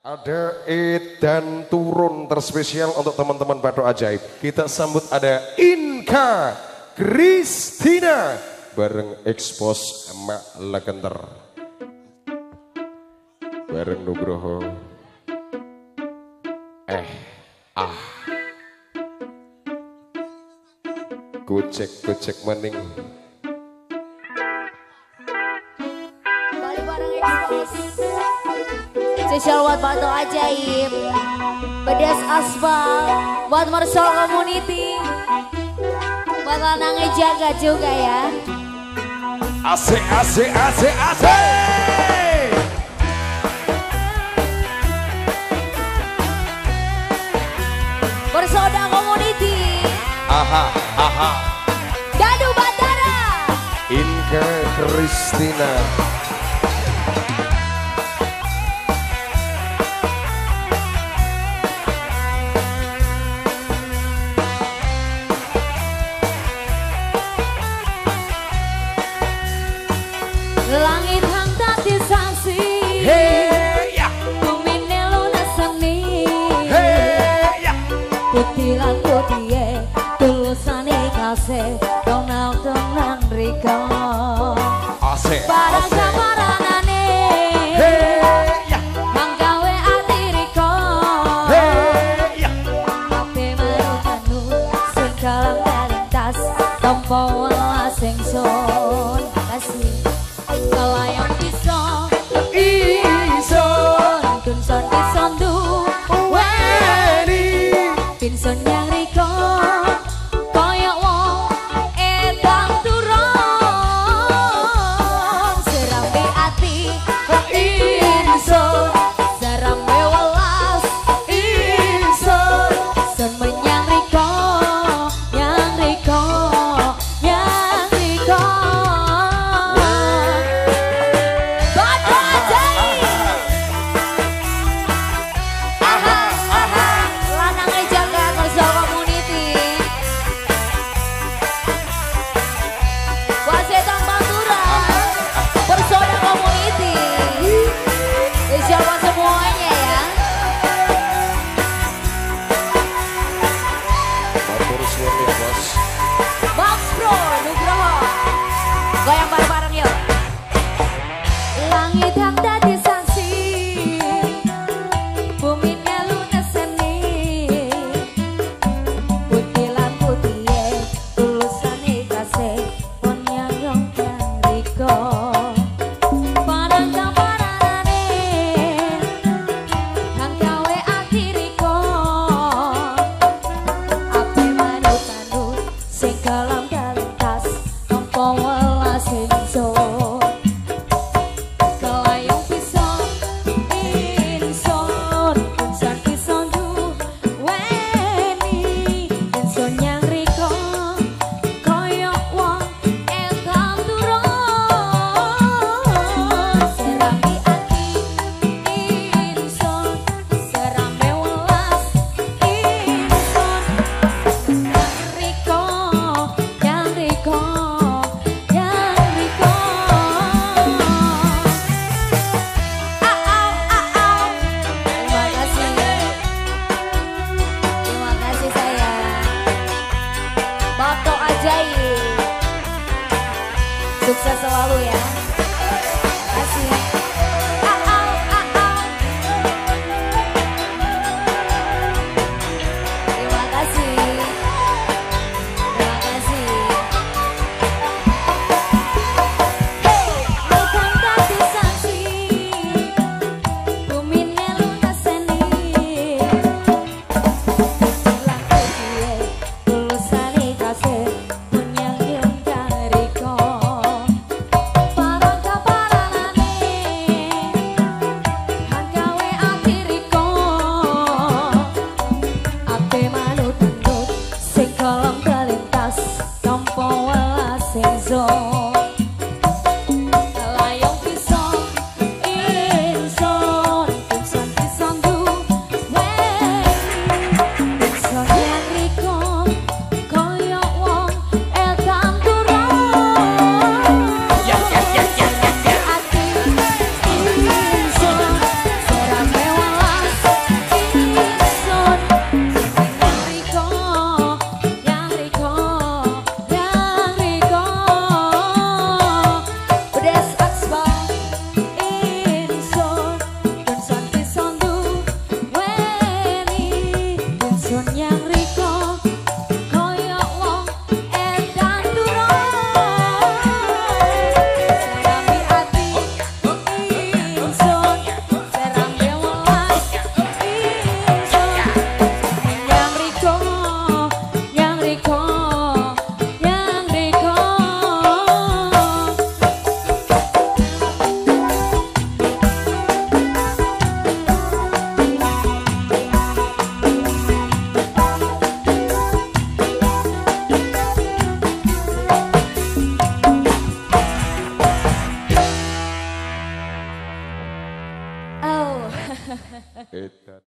Ada edan turun terspesial untuk teman-teman Batok Ajaib. Kita sambut ada Inka Kristina bareng Expos Emak Legender. Bareng Nugroho. Eh, ah. Gojek-gojek mening. Balik bareng Expos Spesial buat Batu Ajaib Pedas Aspal Buat Marshall Community Buat Lanangnya Jaga juga ya Asik, asik, asik, asik. Bersoda Community Aha, aha. Dadu Batara Inka Kristina. putih lan putihe tulusane kase kenal tenang riko ase para kamaranane hey, ya manggawe ati riko hey, yeah. ape maru tanu sing kalang kalintas tompo wala sing son kasih kelayang Goyang bareng-bareng yuk. Langit yang tadi sucesso Eita.